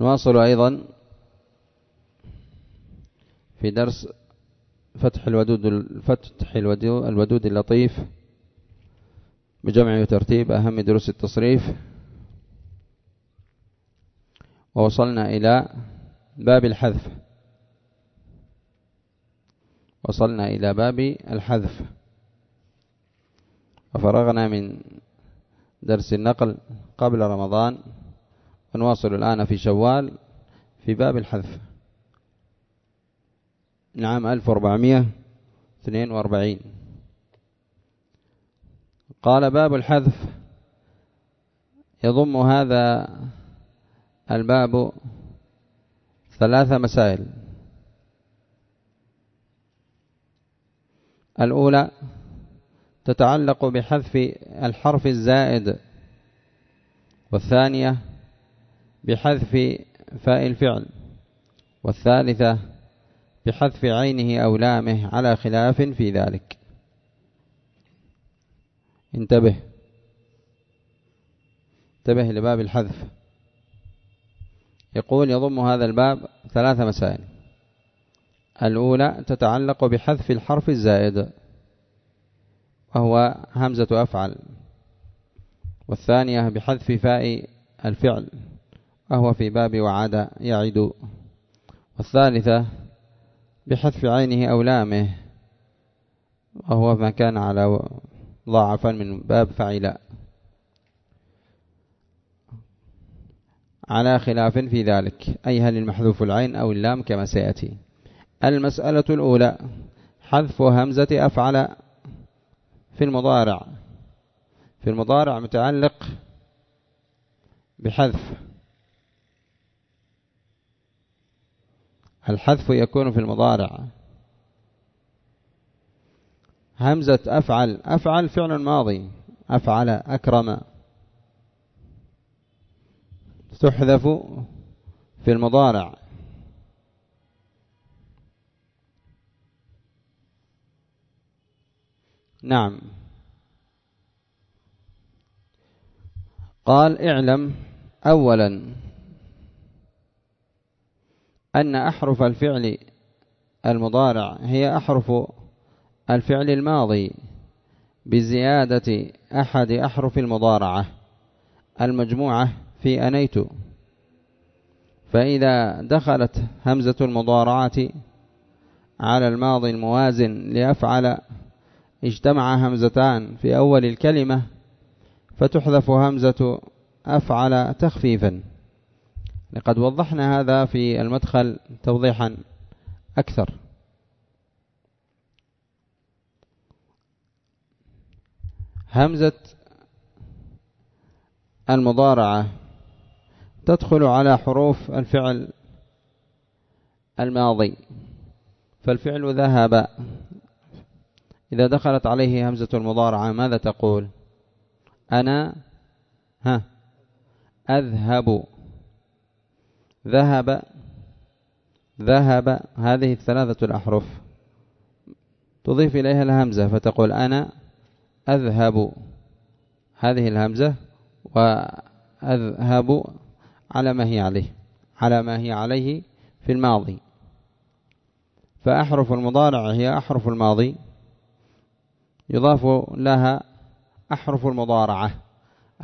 نواصل أيضا في درس فتح الودود فتح الودود اللطيف بجمع وترتيب أهم دروس التصريف. ووصلنا إلى باب الحذف. وصلنا إلى باب الحذف. وفرغنا من درس النقل قبل رمضان. ونواصل الآن في شوال في باب الحذف. نعم 1442 قال باب الحذف. يضم هذا الباب ثلاث مسائل. الأولى تتعلق بحذف الحرف الزائد والثانية بحذف فاء الفعل والثالثة بحذف عينه أو لامه على خلاف في ذلك. انتبه. انتبه لباب الحذف. يقول يضم هذا الباب ثلاث مسائل. الأولى تتعلق بحذف الحرف الزائد وهو همزة أفعل والثانية بحذف فاء الفعل. وهو في باب وعد يعد. والثالثة بحذف عينه أو لامه وهو ما كان على ضاعفا من باب فعلاء على خلاف في ذلك أي هل المحذوف العين أو اللام كما سيأتي. المسألة الأولى حذف همزة أفعل في المضارع. في المضارع متعلق بحذف الحذف يكون في المضارع. همزة أفعل. أفعل فعل ماضي. أفعل أكرم. تحذف في المضارع. نعم. قال اعلم أولا. أن أحرف الفعل المضارع هي أحرف الفعل الماضي بزيادة أحد أحرف المضارعة المجموعة في أنيت. فإذا دخلت همزة المضارعة على الماضي الموازن لأفعل اجتمع همزتان في أول الكلمة فتحذف همزة أفعل تخفيفا. لقد وضحنا هذا في المدخل توضيحا أكثر. همزة المضارعة تدخل على حروف الفعل الماضي فالفعل ذهب. إذا دخلت عليه همزة المضارعة ماذا تقول؟ أنا ها أذهب. ذهب ذهب هذه الثلاثة الأحرف. تضيف إليها الهمزة فتقول أنا أذهب هذه الهمزة وأذهب على ما هي عليه على ما هي عليه في الماضي. فأحرف المضارع هي أحرف الماضي. يضاف لها أحرف المضارعة.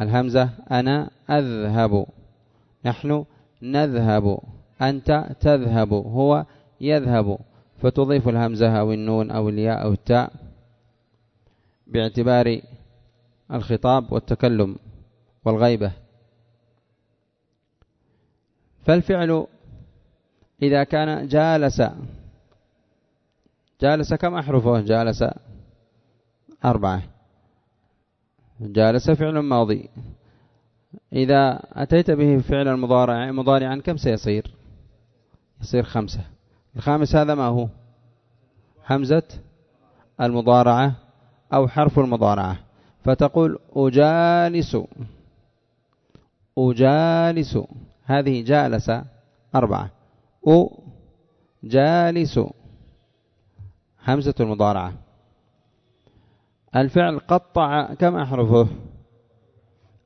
الهمزة أنا أذهب. نحن نذهب. أنت تذهب. هو يذهب. فتضيف الهمزة أو النون أو الياء أو التاء باعتبار الخطاب والتكلم والغيبة. فالفعل إذا كان جالس جالس كم أحرفه؟ جالس أربعة. جالس فعل ماضي. إذا أتيت به فعل المضارع مضارعا كم سيصير؟ يصير خمسة. الخامس هذا ما هو؟ همزة المضارعة أو حرف المضارعة. فتقول أجالس. أجالس. هذه جالس أربعة. أجالس. همزة المضارعة. الفعل قطع كم أحرفه؟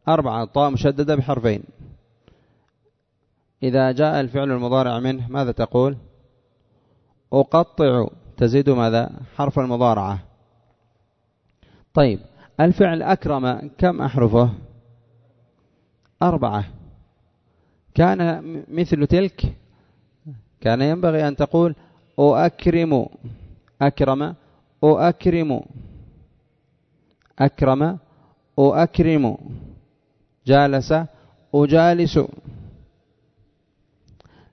أربعة طاء مشددة بحرفين. إذا جاء الفعل المضارع منه ماذا تقول؟ أقطع. تزيد ماذا؟ حرف المضارعة. طيب الفعل أكرم كم أحرفه؟ أربعة. كان مثل تلك؟ كان ينبغي أن تقول أكرم أكرم أكرم أكرم أكرم جالس أجالس.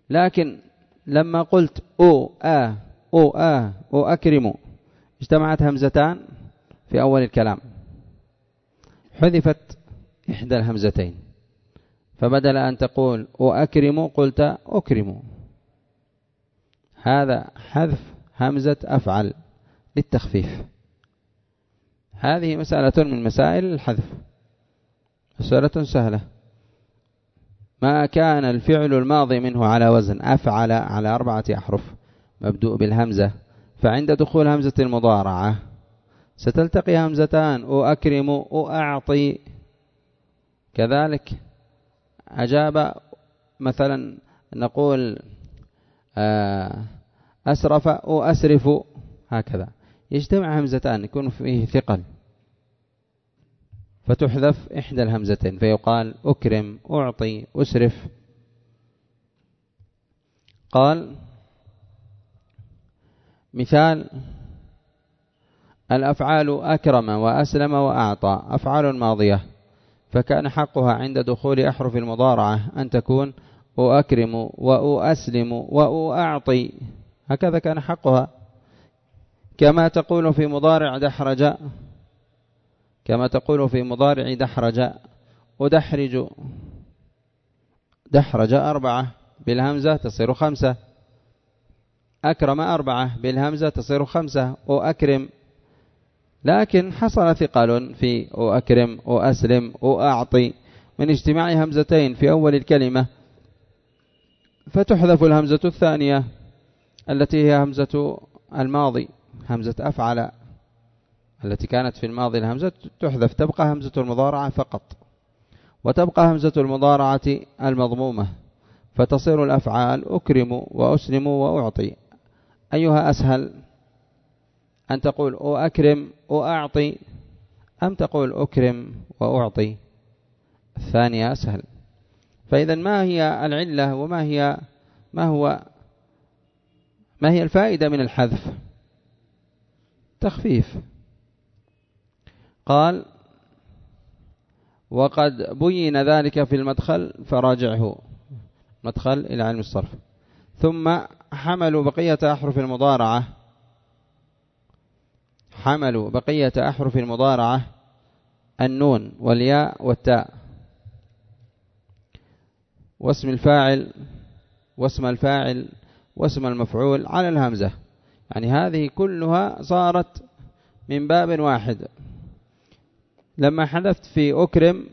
لكن لما قلت أو آ أو آ أو أكرم اجتمعت همزتان في أول الكلام. حذفت إحدى الهمزتين. فبدل أن تقول أكرم قلت أكرم. هذا حذف همزة أفعل للتخفيف. هذه مسألة من مسائل الحذف. مسألة سهلة. ما كان الفعل الماضي منه على وزن؟ أفعل على أربعة أحرف. مبدوء بالهمزة. فعند دخول همزة المضارعة ستلتقي همزتان. أكرم أعطي كذلك أجاب مثلا نقول آه، أسرف أسرف هكذا. يجتمع همزتان يكون فيه ثقل. فتحذف إحدى الهمزتين فيقال أكرم أعطي أسرف. قال مثال الأفعال أكرم وأسلم وأعطى أفعال ماضية فكان حقها عند دخول أحرف المضارعة أن تكون أكرم وأسلم وأعطي. هكذا كان حقها. كما تقول في مضارع دحرج كما تقول في مضارع دحرج أدحرج دحرج أربعة بالهمزة تصير خمسة. أكرم أربعة بالهمزة تصير خمسة. وأكرم لكن حصل ثقل في أكرم وأسلم وأعطي من اجتماع همزتين في أول الكلمة فتحذف الهمزة الثانية التي هي همزة الماضي همزة أفعل. التي كانت في الماضي الهمزة تحذف تبقى همزة المضارعة فقط. وتبقى همزة المضارعة المضمومة. فتصير الأفعال أكرم وأسلم وأعطي. أيها أسهل أن تقول أكرم وأعطي أم تقول أكرم وأعطي؟ الثانية أسهل. فإذا ما هي العلة وما هي ما هو ما هي الفائدة من الحذف؟ تخفيف. قال وقد بين ذلك في المدخل فراجعه. مدخل إلى علم الصرف. ثم حملوا بقية أحرف المضارعة. حملوا بقية أحرف المضارعة. النون والياء والتاء. واسم الفاعل واسم الفاعل واسم المفعول على الهمزة. يعني هذه كلها صارت من باب واحد. لما حذفت في أكرم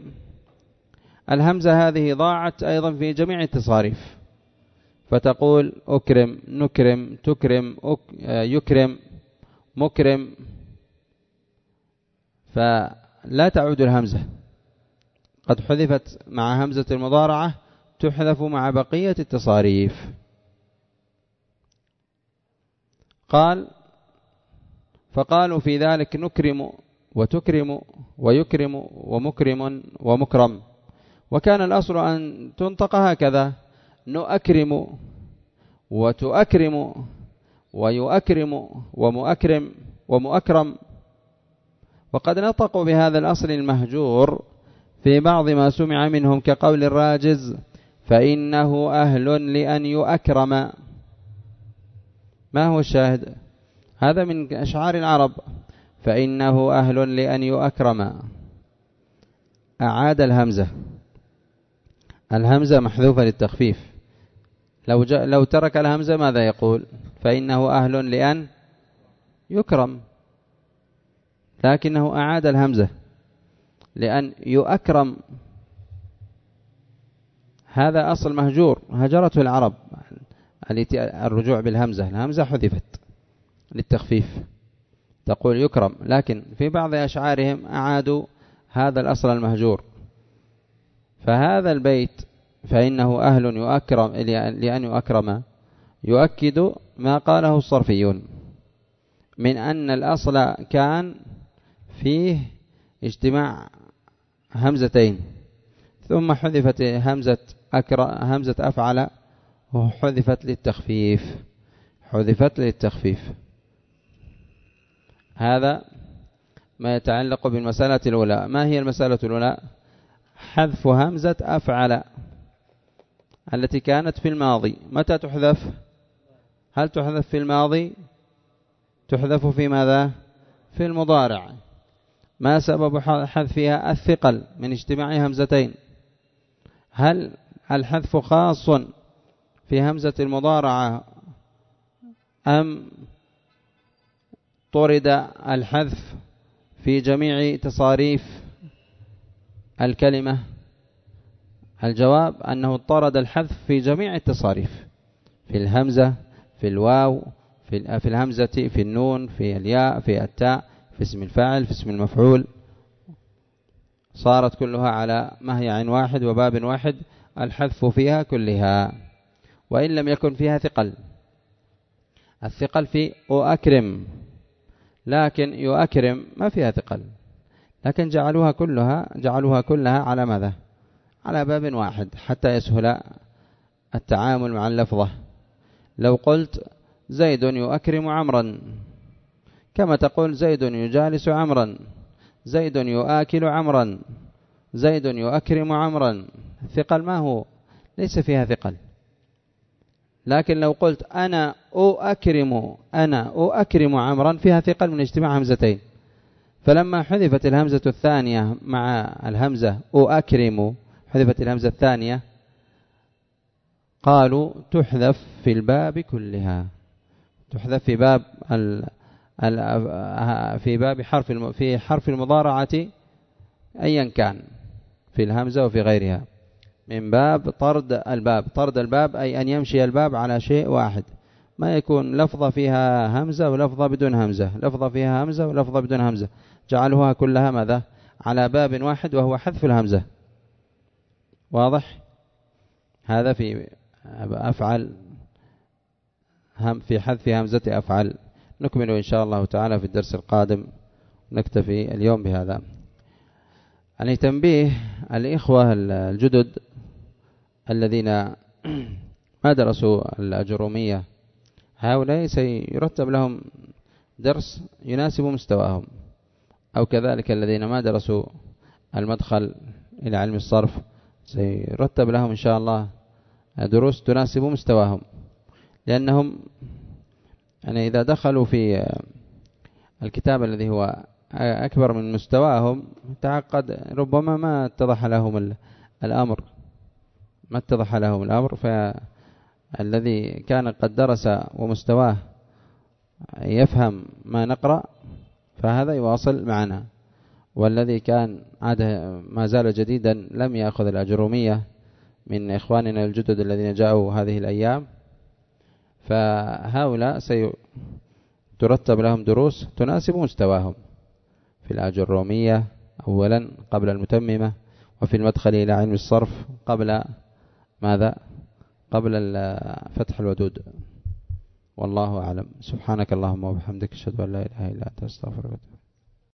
الهمزة هذه ضاعت أيضا في جميع التصاريف. فتقول أكرم نكرم تكرم أك يكرم مكرم. فلا تعود الهمزة. قد حذفت مع همزة المضارعة تحذف مع بقية التصاريف. قال فقالوا في ذلك نكرم وتكرم ويكرم ومكرم ومكرم. وكان الأصل أن تنطق هكذا. نؤكرم وتؤكرم ويؤكرم ومؤكرم ومؤكرم. وقد نطقوا بهذا الأصل المهجور في بعض ما سمع منهم كقول الراجز فإنه أهل لأن يؤكرم. ما هو الشاهد؟ هذا من أشعار العرب. فإنه أهل لأن يؤكرم. أعاد الهمزة. الهمزة محذوفة للتخفيف. لو, لو ترك الهمزة ماذا يقول؟ فإنه أهل لأن يكرم. لكنه أعاد الهمزة. لأن يؤكرم. هذا أصل مهجور. هجرته العرب. الرجوع بالهمزة. الهمزة حذفت للتخفيف. تقول يكرم لكن في بعض أشعارهم أعادوا هذا الأصل المهجور. فهذا البيت فإنه أهل يؤكرم لأن يؤكرم يؤكد ما قاله الصرفيون من أن الأصل كان فيه اجتماع همزتين ثم حذفت همزة أكر همزة أفعل وحذفت للتخفيف حذفت للتخفيف. هذا ما يتعلق بالمسألة الأولى. ما هي المسألة الأولى؟ حذف همزة أفعل التي كانت في الماضي. متى تحذف؟ هل تحذف في الماضي؟ تحذف في ماذا؟ في المضارع. ما سبب حذفها الثقل من اجتماع همزتين؟ هل الحذف خاص في همزة المضارعة أم طرد الحذف في جميع تصاريف الكلمة. الجواب أنه طرد الحذف في جميع التصاريف في الهمزة في الواو في الهمزة في النون في الياء في التاء في اسم الفاعل في اسم المفعول. صارت كلها على ما هي عين واحد وباب واحد الحذف فيها كلها وإن لم يكن فيها ثقل. الثقل في أكرم. لكن يؤكرم ما فيها ثقل. لكن جعلوها كلها جعلوها كلها على ماذا؟ على باب واحد حتى يسهل التعامل مع اللفظة. لو قلت زيد يؤكرم عمرا كما تقول زيد يجالس عمرا زيد يؤكل عمرا زيد يؤكرم عمرا. ثقل ما هو؟ ليس فيها ثقل. لكن لو قلت أنا أؤكرم أنا أؤكرم عمرا فيها ثقل من اجتماع همزتين. فلما حذفت الهمزة الثانية مع الهمزة أؤكرم حذفت الهمزة الثانية قالوا تحذف في الباب كلها. تحذف في باب ال في باب حرف في حرف المضارعة أيا كان في الهمزة وفي غيرها. من باب طرد الباب. طرد الباب أي أن يمشي الباب على شيء واحد. ما يكون لفظة فيها همزة ولفظة بدون همزة. لفظة فيها همزة ولفظة بدون همزة. جعلوها كلها ماذا؟ على باب واحد وهو حذف الهمزة. واضح؟ هذا في أفعل هم في حذف همزة أفعل. نكمل إن شاء الله تعالى في الدرس القادم. نكتفي اليوم بهذا. يعني تنبيه الإخوة الجدد الذين ما درسوا الأجرومية هؤلاء سيرتب لهم درس يناسب مستواهم. أو كذلك الذين ما درسوا المدخل إلى علم الصرف سيرتب لهم إن شاء الله دروس تناسب مستواهم. لأنهم يعني إذا دخلوا في الكتاب الذي هو أكبر من مستواهم تعقد ربما ما اتضح لهم الأمر. ما اتضح لهم الأمر فالذي كان قد درس ومستواه يفهم ما نقرأ فهذا يواصل معنا. والذي كان عاد ما زال جديدا لم يأخذ الأجرومية من إخواننا الجدد الذين جاءوا هذه الأيام. فهؤلاء سيترتب لهم دروس تناسب مستواهم. في الأجرومية أولا قبل المتممة وفي المدخل إلى علم الصرف قبل ماذا؟ قبل فتح الودود. والله أعلم. سبحانك اللهم وبحمدك أشهد أن لا إله إلا أنت أستغفرك